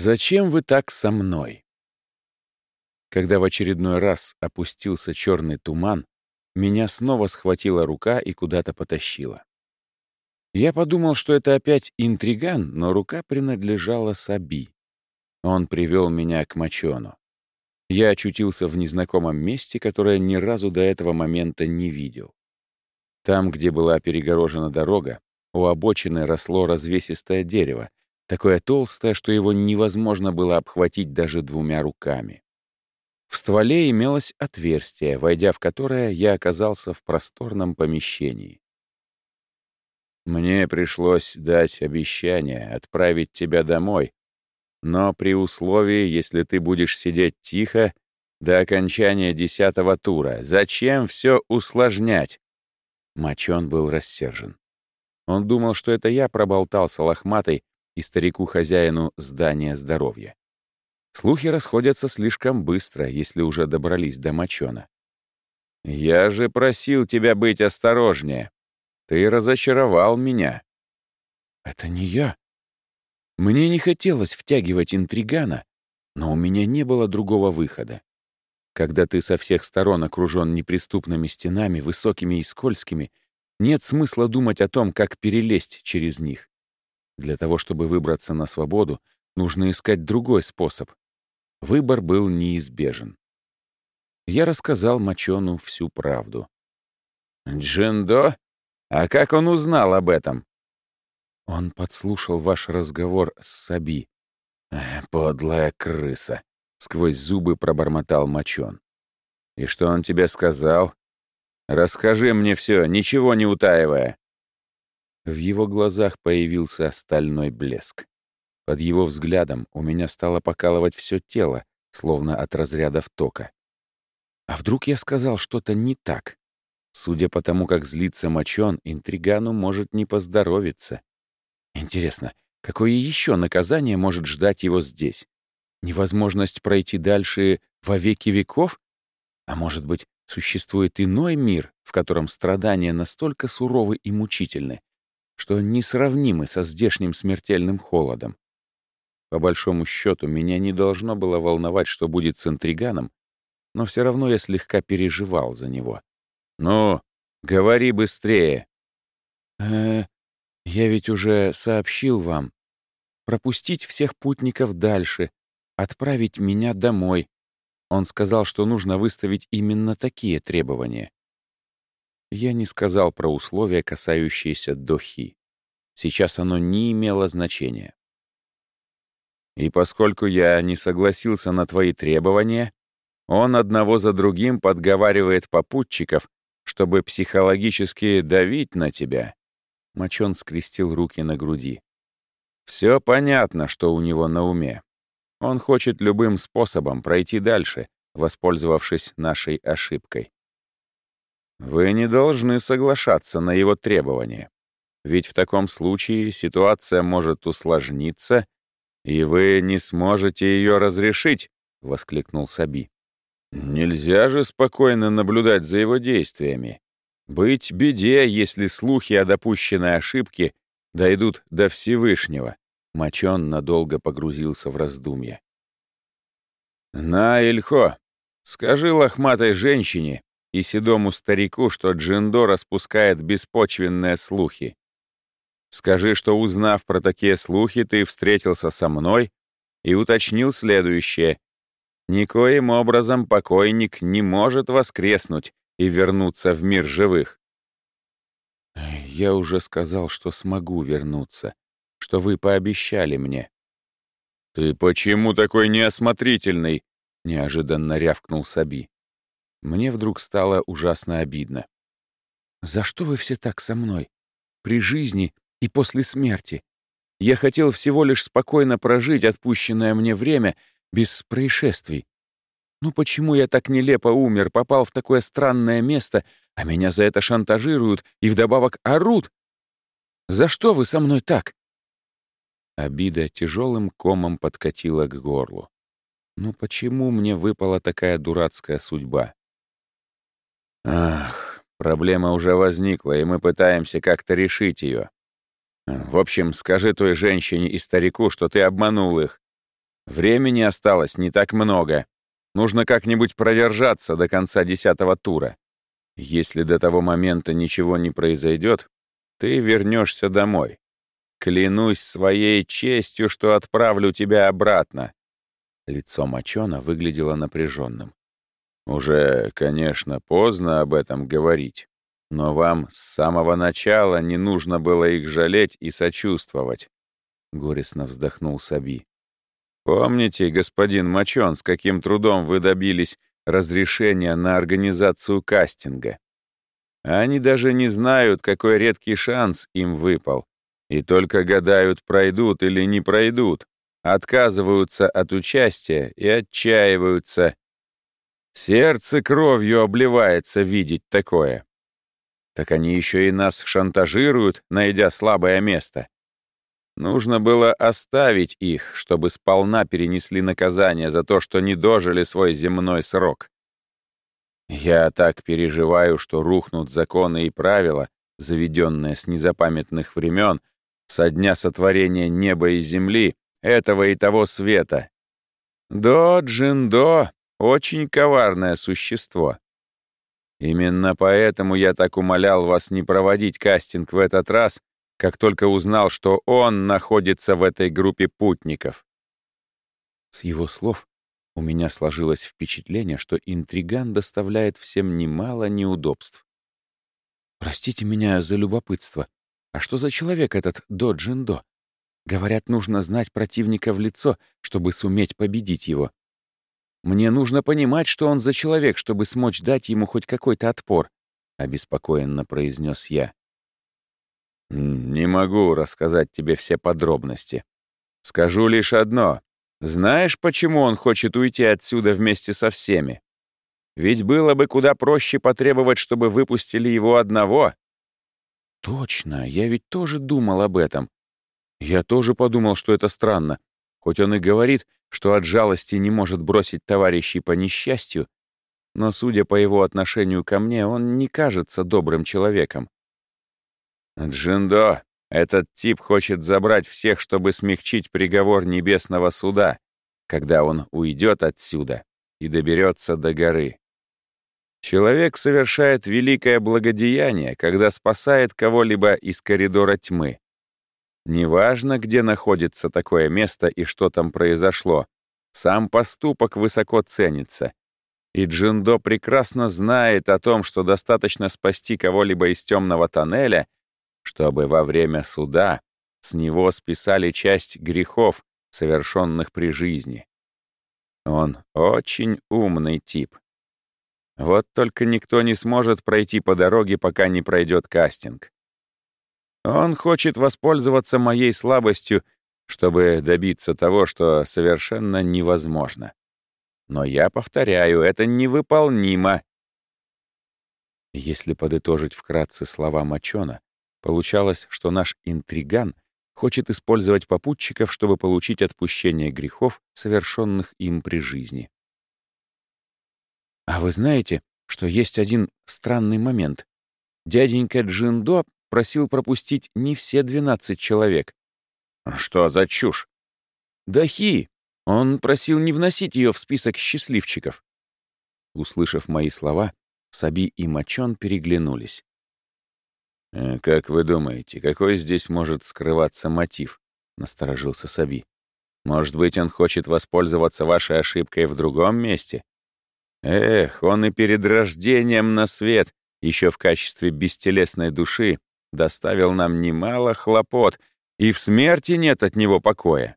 «Зачем вы так со мной?» Когда в очередной раз опустился черный туман, меня снова схватила рука и куда-то потащила. Я подумал, что это опять интриган, но рука принадлежала Саби. Он привел меня к Мачону. Я очутился в незнакомом месте, которое ни разу до этого момента не видел. Там, где была перегорожена дорога, у обочины росло развесистое дерево, такое толстое, что его невозможно было обхватить даже двумя руками. В стволе имелось отверстие, войдя в которое я оказался в просторном помещении. Мне пришлось дать обещание отправить тебя домой, но при условии, если ты будешь сидеть тихо до окончания десятого тура. Зачем все усложнять? Мочон был рассержен. Он думал, что это я проболтался лохматой и старику-хозяину здания здоровья. Слухи расходятся слишком быстро, если уже добрались до мочона. «Я же просил тебя быть осторожнее. Ты разочаровал меня». «Это не я», мне не хотелось втягивать интригана, но у меня не было другого выхода. Когда ты со всех сторон окружен неприступными стенами, высокими и скользкими, нет смысла думать о том, как перелезть через них. Для того, чтобы выбраться на свободу, нужно искать другой способ. Выбор был неизбежен. Я рассказал Мачону всю правду. «Джиндо? А как он узнал об этом?» Он подслушал ваш разговор с Саби. «Подлая крыса!» — сквозь зубы пробормотал Мочон. «И что он тебе сказал? Расскажи мне все, ничего не утаивая!» В его глазах появился стальной блеск. Под его взглядом у меня стало покалывать все тело, словно от разрядов тока. А вдруг я сказал что-то не так? Судя по тому, как злится Мочон, интригану может не поздоровиться. Интересно, какое еще наказание может ждать его здесь? Невозможность пройти дальше во веки веков? А может быть, существует иной мир, в котором страдания настолько суровы и мучительны, что несравнимы со здешним смертельным холодом? По большому счету, меня не должно было волновать, что будет с интриганом, но все равно я слегка переживал за него. «Ну, говори быстрее!» «Э, я ведь уже сообщил вам. Пропустить всех путников дальше, отправить меня домой. Он сказал, что нужно выставить именно такие требования. Я не сказал про условия, касающиеся Дохи. Сейчас оно не имело значения. И поскольку я не согласился на твои требования, он одного за другим подговаривает попутчиков, чтобы психологически давить на тебя Мочон скрестил руки на груди. Все понятно, что у него на уме. Он хочет любым способом пройти дальше, воспользовавшись нашей ошибкой. Вы не должны соглашаться на его требования. Ведь в таком случае ситуация может усложниться, и вы не сможете ее разрешить, — воскликнул Саби. Нельзя же спокойно наблюдать за его действиями. Быть беде, если слухи о допущенной ошибке дойдут до Всевышнего. Мочон надолго погрузился в раздумья. «На, Ильхо, скажи лохматой женщине и седому старику, что Джиндо распускает беспочвенные слухи. Скажи, что, узнав про такие слухи, ты встретился со мной и уточнил следующее. Никоим образом покойник не может воскреснуть, и вернуться в мир живых. Я уже сказал, что смогу вернуться, что вы пообещали мне. Ты почему такой неосмотрительный? Неожиданно рявкнул Саби. Мне вдруг стало ужасно обидно. За что вы все так со мной? При жизни и после смерти. Я хотел всего лишь спокойно прожить отпущенное мне время без происшествий. Ну почему я так нелепо умер, попал в такое странное место, а меня за это шантажируют и вдобавок орут? За что вы со мной так?» Обида тяжелым комом подкатила к горлу. «Ну почему мне выпала такая дурацкая судьба?» «Ах, проблема уже возникла, и мы пытаемся как-то решить ее. В общем, скажи той женщине и старику, что ты обманул их. Времени осталось не так много. Нужно как-нибудь продержаться до конца десятого тура. Если до того момента ничего не произойдет, ты вернешься домой. Клянусь своей честью, что отправлю тебя обратно. Лицо Мачона выглядело напряженным. Уже, конечно, поздно об этом говорить, но вам с самого начала не нужно было их жалеть и сочувствовать. Горестно вздохнул Саби. Помните, господин Мачон, с каким трудом вы добились разрешения на организацию кастинга? Они даже не знают, какой редкий шанс им выпал, и только гадают, пройдут или не пройдут, отказываются от участия и отчаиваются. Сердце кровью обливается видеть такое. Так они еще и нас шантажируют, найдя слабое место. Нужно было оставить их, чтобы сполна перенесли наказание за то, что не дожили свой земной срок. Я так переживаю, что рухнут законы и правила, заведенные с незапамятных времен, со дня сотворения неба и земли, этого и того света. До Джиндо — очень коварное существо. Именно поэтому я так умолял вас не проводить кастинг в этот раз, как только узнал, что он находится в этой группе путников. С его слов у меня сложилось впечатление, что интриган доставляет всем немало неудобств. «Простите меня за любопытство. А что за человек этот До Джиндо? Говорят, нужно знать противника в лицо, чтобы суметь победить его. Мне нужно понимать, что он за человек, чтобы смочь дать ему хоть какой-то отпор», — обеспокоенно произнес я. «Не могу рассказать тебе все подробности. Скажу лишь одно. Знаешь, почему он хочет уйти отсюда вместе со всеми? Ведь было бы куда проще потребовать, чтобы выпустили его одного, Точно, я ведь тоже думал об этом. Я тоже подумал, что это странно. Хоть он и говорит, что от жалости не может бросить товарищей по несчастью, но, судя по его отношению ко мне, он не кажется добрым человеком. «Джиндо, этот тип хочет забрать всех, чтобы смягчить приговор небесного суда, когда он уйдет отсюда и доберется до горы. Человек совершает великое благодеяние, когда спасает кого-либо из коридора тьмы. Неважно, где находится такое место и что там произошло, сам поступок высоко ценится. И Джиндо прекрасно знает о том, что достаточно спасти кого-либо из темного тоннеля, чтобы во время суда с него списали часть грехов, совершенных при жизни. Он очень умный тип. Вот только никто не сможет пройти по дороге, пока не пройдет кастинг. Он хочет воспользоваться моей слабостью, чтобы добиться того, что совершенно невозможно. Но я повторяю, это невыполнимо. Если подытожить вкратце слова Мачона, получалось, что наш интриган хочет использовать попутчиков, чтобы получить отпущение грехов, совершенных им при жизни. А вы знаете, что есть один странный момент? Дяденька Джиндо просил пропустить не все 12 человек. Что за чушь? Дахи! Он просил не вносить ее в список счастливчиков. Услышав мои слова, Саби и Мачон переглянулись. «Э, «Как вы думаете, какой здесь может скрываться мотив?» — насторожился Саби. «Может быть, он хочет воспользоваться вашей ошибкой в другом месте? Эх, он и перед рождением на свет, еще в качестве бестелесной души, доставил нам немало хлопот, и в смерти нет от него покоя.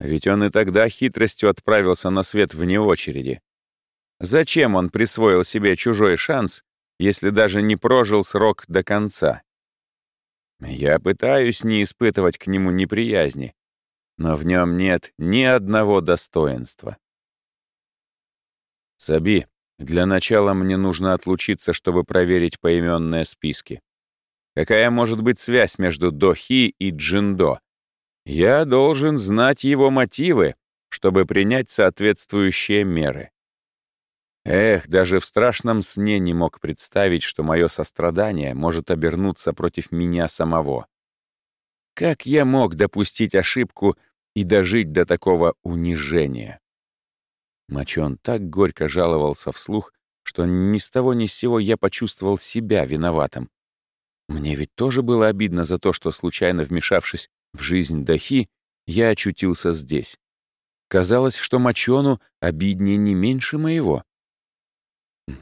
Ведь он и тогда хитростью отправился на свет вне очереди. Зачем он присвоил себе чужой шанс, если даже не прожил срок до конца? Я пытаюсь не испытывать к нему неприязни, но в нем нет ни одного достоинства. «Саби, для начала мне нужно отлучиться, чтобы проверить поименные списки. Какая может быть связь между Дохи и Джиндо? Я должен знать его мотивы, чтобы принять соответствующие меры. Эх, даже в страшном сне не мог представить, что мое сострадание может обернуться против меня самого. Как я мог допустить ошибку и дожить до такого унижения. Мочон так горько жаловался вслух, что ни с того ни с сего я почувствовал себя виноватым. Мне ведь тоже было обидно за то, что, случайно вмешавшись в жизнь Дахи, я очутился здесь. Казалось, что Мочону обиднее не меньше моего.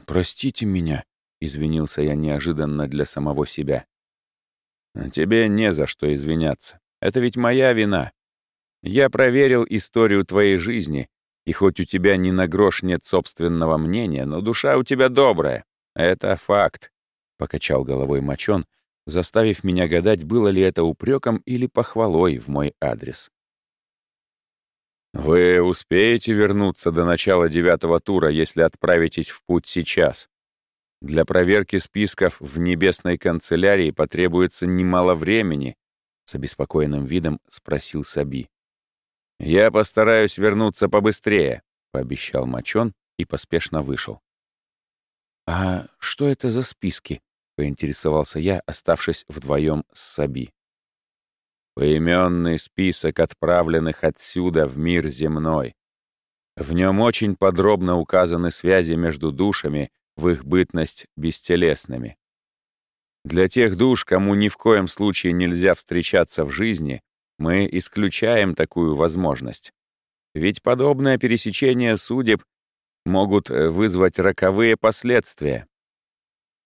«Простите меня», — извинился я неожиданно для самого себя. «Тебе не за что извиняться. Это ведь моя вина. Я проверил историю твоей жизни, и хоть у тебя ни на грош нет собственного мнения, но душа у тебя добрая. Это факт», — покачал головой Мочон, заставив меня гадать, было ли это упреком или похвалой в мой адрес. «Вы успеете вернуться до начала девятого тура, если отправитесь в путь сейчас. Для проверки списков в небесной канцелярии потребуется немало времени», — с обеспокоенным видом спросил Саби. «Я постараюсь вернуться побыстрее», — пообещал Мачон и поспешно вышел. «А что это за списки?» — поинтересовался я, оставшись вдвоем с Саби. Поименный список отправленных отсюда в мир земной. В нем очень подробно указаны связи между душами в их бытность бестелесными. Для тех душ, кому ни в коем случае нельзя встречаться в жизни, мы исключаем такую возможность. Ведь подобное пересечение судеб могут э, вызвать роковые последствия.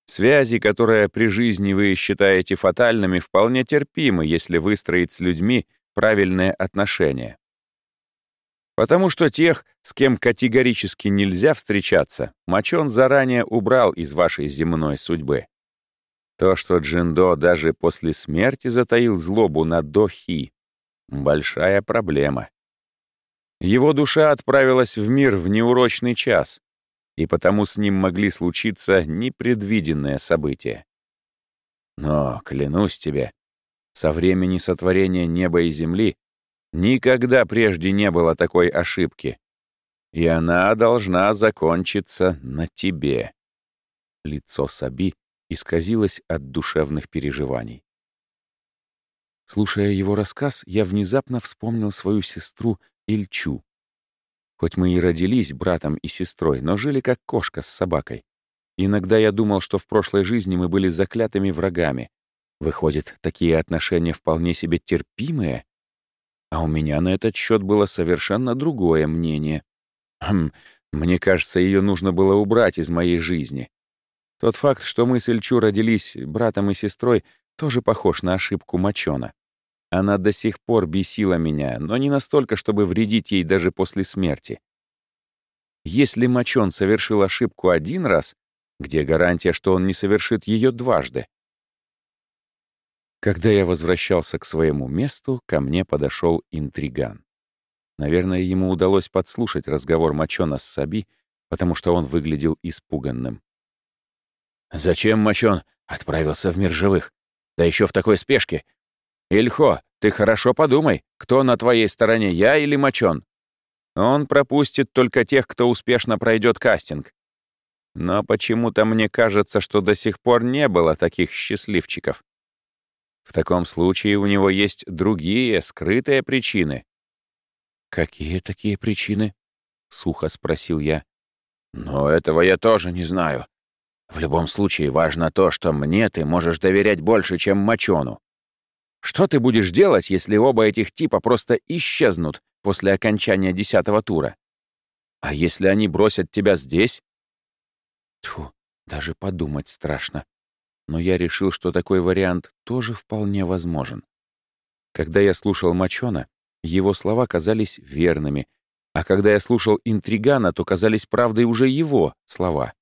Связи, которые при жизни вы считаете фатальными, вполне терпимы, если выстроить с людьми правильные отношения. Потому что тех, с кем категорически нельзя встречаться, Мочон заранее убрал из вашей земной судьбы. То, что Джиндо даже после смерти затаил злобу на Дохи — большая проблема. Его душа отправилась в мир в неурочный час, и потому с ним могли случиться непредвиденные события. Но, клянусь тебе, со времени сотворения неба и земли никогда прежде не было такой ошибки, и она должна закончиться на тебе. Лицо Саби исказилось от душевных переживаний. Слушая его рассказ, я внезапно вспомнил свою сестру Ильчу, Хоть мы и родились братом и сестрой, но жили как кошка с собакой. Иногда я думал, что в прошлой жизни мы были заклятыми врагами. Выходит, такие отношения вполне себе терпимые? А у меня на этот счет было совершенно другое мнение. Хм, мне кажется, ее нужно было убрать из моей жизни. Тот факт, что мы с Ильчу родились братом и сестрой, тоже похож на ошибку Мочона. Она до сих пор бесила меня, но не настолько, чтобы вредить ей даже после смерти. Если Мочон совершил ошибку один раз, где гарантия, что он не совершит ее дважды? Когда я возвращался к своему месту, ко мне подошел интриган. Наверное, ему удалось подслушать разговор Мочона с Саби, потому что он выглядел испуганным. «Зачем Мочон отправился в мир живых? Да еще в такой спешке. Ильхо, ты хорошо подумай, кто на твоей стороне, я или Мочон? Он пропустит только тех, кто успешно пройдет кастинг. Но почему-то мне кажется, что до сих пор не было таких счастливчиков. В таком случае у него есть другие, скрытые причины. «Какие такие причины?» — сухо спросил я. «Но этого я тоже не знаю. В любом случае важно то, что мне ты можешь доверять больше, чем Мочону. Что ты будешь делать, если оба этих типа просто исчезнут после окончания десятого тура? А если они бросят тебя здесь? Тьфу, даже подумать страшно. Но я решил, что такой вариант тоже вполне возможен. Когда я слушал Мачона, его слова казались верными, а когда я слушал интригана, то казались правдой уже его слова.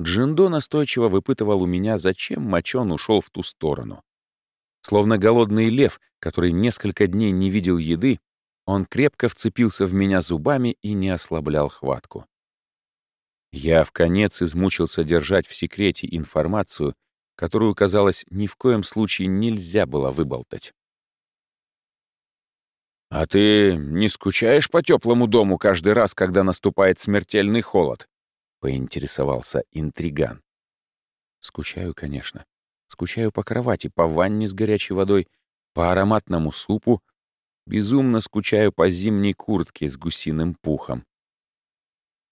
Джиндо настойчиво выпытывал у меня, зачем Мачон ушел в ту сторону. Словно голодный лев, который несколько дней не видел еды, он крепко вцепился в меня зубами и не ослаблял хватку. Я в конец измучился держать в секрете информацию, которую, казалось, ни в коем случае нельзя было выболтать. «А ты не скучаешь по теплому дому каждый раз, когда наступает смертельный холод?» — поинтересовался интриган. «Скучаю, конечно. Скучаю по кровати, по ванне с горячей водой, по ароматному супу, Безумно скучаю по зимней куртке с гусиным пухом.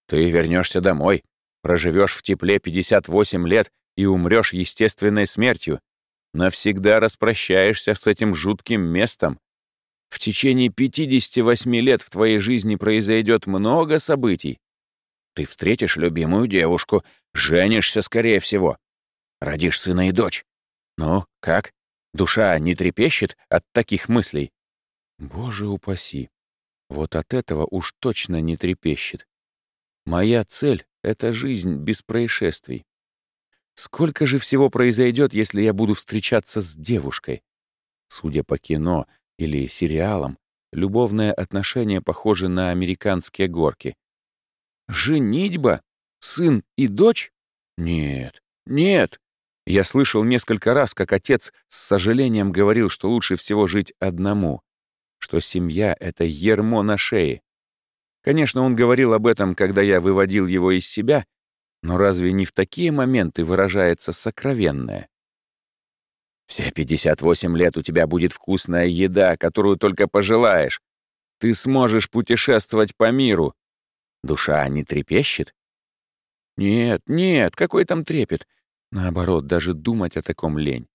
Ты вернешься домой, проживешь в тепле 58 лет и умрешь естественной смертью. Навсегда распрощаешься с этим жутким местом. В течение 58 лет в твоей жизни произойдет много событий. Ты встретишь любимую девушку, женишься, скорее всего. Родишь сына и дочь. Ну, как? Душа не трепещет от таких мыслей? Боже упаси. Вот от этого уж точно не трепещет. Моя цель — это жизнь без происшествий. Сколько же всего произойдет, если я буду встречаться с девушкой? Судя по кино или сериалам, любовное отношение похоже на американские горки. Женитьба? Сын и дочь? Нет, нет. Я слышал несколько раз, как отец с сожалением говорил, что лучше всего жить одному, что семья — это ермо на шее. Конечно, он говорил об этом, когда я выводил его из себя, но разве не в такие моменты выражается сокровенное? Все 58 лет у тебя будет вкусная еда, которую только пожелаешь. Ты сможешь путешествовать по миру. Душа не трепещет? Нет, нет, какой там трепет? Наоборот, даже думать о таком лень.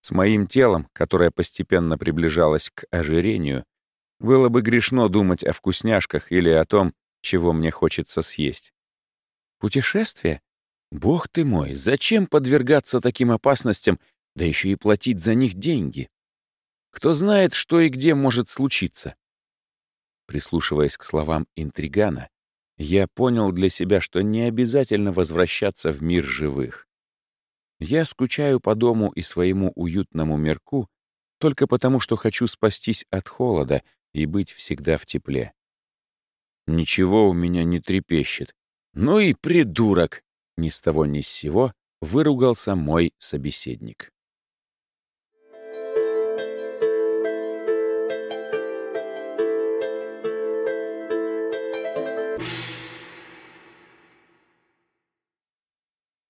С моим телом, которое постепенно приближалось к ожирению, было бы грешно думать о вкусняшках или о том, чего мне хочется съесть. Путешествие? Бог ты мой, зачем подвергаться таким опасностям, да еще и платить за них деньги? Кто знает, что и где может случиться? Прислушиваясь к словам интригана, я понял для себя, что не обязательно возвращаться в мир живых. Я скучаю по дому и своему уютному мирку только потому, что хочу спастись от холода и быть всегда в тепле. Ничего у меня не трепещет. Ну и придурок! Ни с того ни с сего выругался мой собеседник.